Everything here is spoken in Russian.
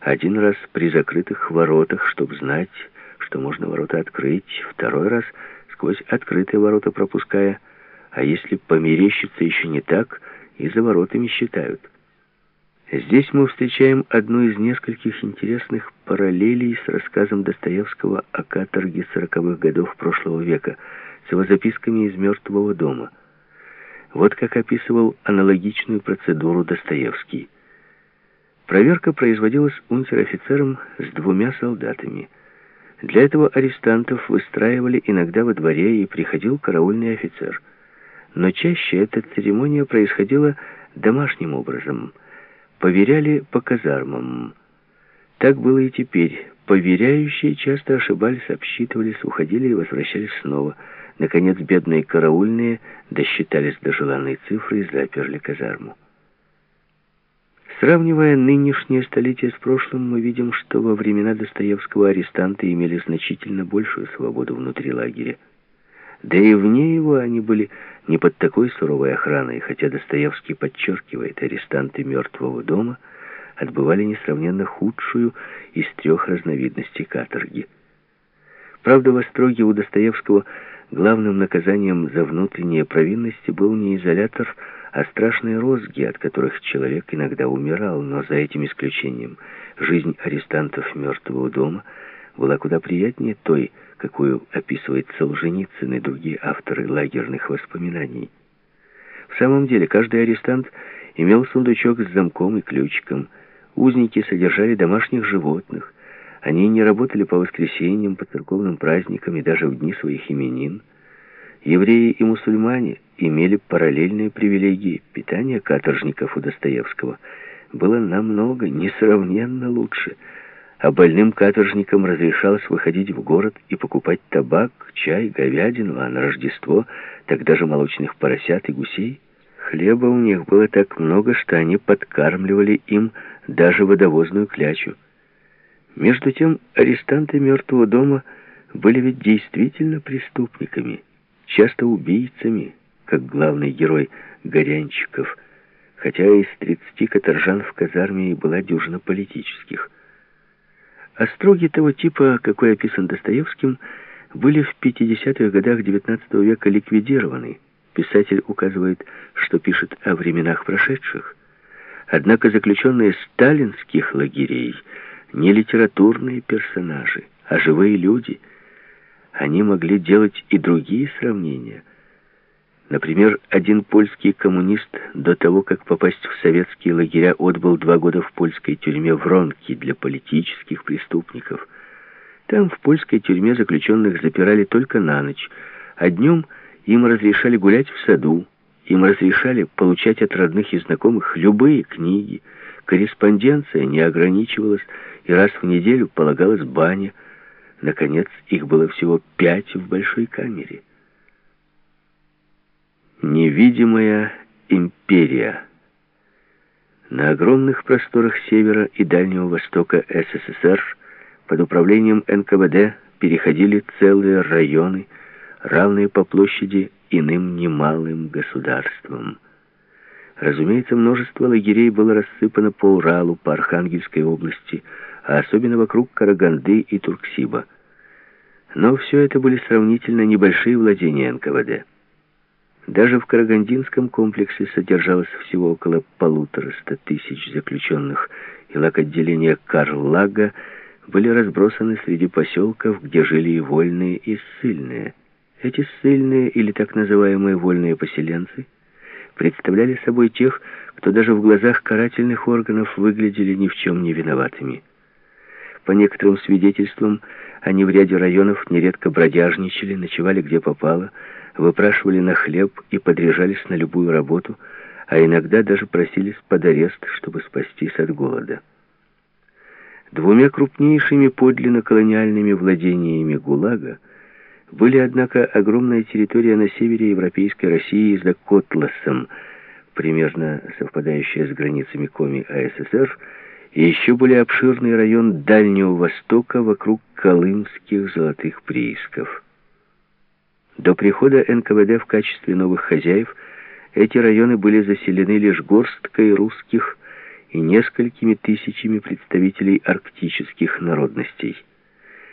Один раз при закрытых воротах, чтобы знать, что можно ворота открыть, второй раз сквозь открытые ворота пропуская, а если померещится еще не так, и за воротами считают. Здесь мы встречаем одну из нескольких интересных параллелей с рассказом Достоевского о каторге сороковых годов прошлого века, с его записками из «Мертвого дома». Вот как описывал аналогичную процедуру Достоевский. Проверка производилась унтер-офицером с двумя солдатами. Для этого арестантов выстраивали иногда во дворе, и приходил караульный офицер. Но чаще эта церемония происходила домашним образом – Поверяли по казармам. Так было и теперь. Поверяющие часто ошибались, обсчитывались, уходили и возвращались снова. Наконец, бедные караульные досчитались до желанной цифры и заперли казарму. Сравнивая нынешнее столетие с прошлым, мы видим, что во времена Достоевского арестанты имели значительно большую свободу внутри лагеря. Да и вне его они были не под такой суровой охраной, хотя Достоевский подчеркивает, арестанты мертвого дома отбывали несравненно худшую из трех разновидностей каторги. Правда, в Остроге у Достоевского главным наказанием за внутренние провинности был не изолятор, а страшные розги, от которых человек иногда умирал, но за этим исключением жизнь арестантов мертвого дома была куда приятнее той, какую описывает Солженицын и другие авторы лагерных воспоминаний. В самом деле, каждый арестант имел сундучок с замком и ключиком. Узники содержали домашних животных. Они не работали по воскресеньям, по церковным праздникам и даже в дни своих именин. Евреи и мусульмане имели параллельные привилегии. Питание каторжников у Достоевского было намного, несравненно лучше – а больным каторжникам разрешалось выходить в город и покупать табак, чай, говядину, а на Рождество тогда же молочных поросят и гусей. Хлеба у них было так много, что они подкармливали им даже водовозную клячу. Между тем, арестанты мертвого дома были ведь действительно преступниками, часто убийцами, как главный герой Горянчиков, хотя из 30 каторжан в казарме и была дюжина политических – Остроги того типа, какой описан Достоевским, были в 50-х годах XIX века ликвидированы. Писатель указывает, что пишет о временах прошедших. Однако заключенные сталинских лагерей не литературные персонажи, а живые люди. Они могли делать и другие сравнения – Например, один польский коммунист до того, как попасть в советские лагеря, отбыл два года в польской тюрьме Вронки для политических преступников. Там, в польской тюрьме, заключенных запирали только на ночь, а днем им разрешали гулять в саду, им разрешали получать от родных и знакомых любые книги, корреспонденция не ограничивалась, и раз в неделю полагалась баня. Наконец, их было всего пять в большой камере. Невидимая империя. На огромных просторах севера и Дальнего Востока СССР под управлением НКВД переходили целые районы, равные по площади иным немалым государствам. Разумеется, множество лагерей было рассыпано по Уралу, по Архангельской области, а особенно вокруг Караганды и Турксиба. Но все это были сравнительно небольшие владения НКВД. Даже в Карагандинском комплексе содержалось всего около полутораста тысяч заключенных, и лак-отделения Карлага были разбросаны среди поселков, где жили и вольные, и ссыльные. Эти ссыльные, или так называемые вольные поселенцы, представляли собой тех, кто даже в глазах карательных органов выглядели ни в чем не виноватыми. По некоторым свидетельствам, они в ряде районов нередко бродяжничали, ночевали где попало, выпрашивали на хлеб и подряжались на любую работу, а иногда даже просились под арест, чтобы спастись от голода. Двумя крупнейшими подлинно колониальными владениями ГУЛАГа были, однако, огромная территория на севере Европейской России за Котласом, примерно совпадающая с границами Коми АССР, и еще более обширный район Дальнего Востока вокруг колымских золотых приисков. До прихода НКВД в качестве новых хозяев эти районы были заселены лишь горсткой русских и несколькими тысячами представителей арктических народностей.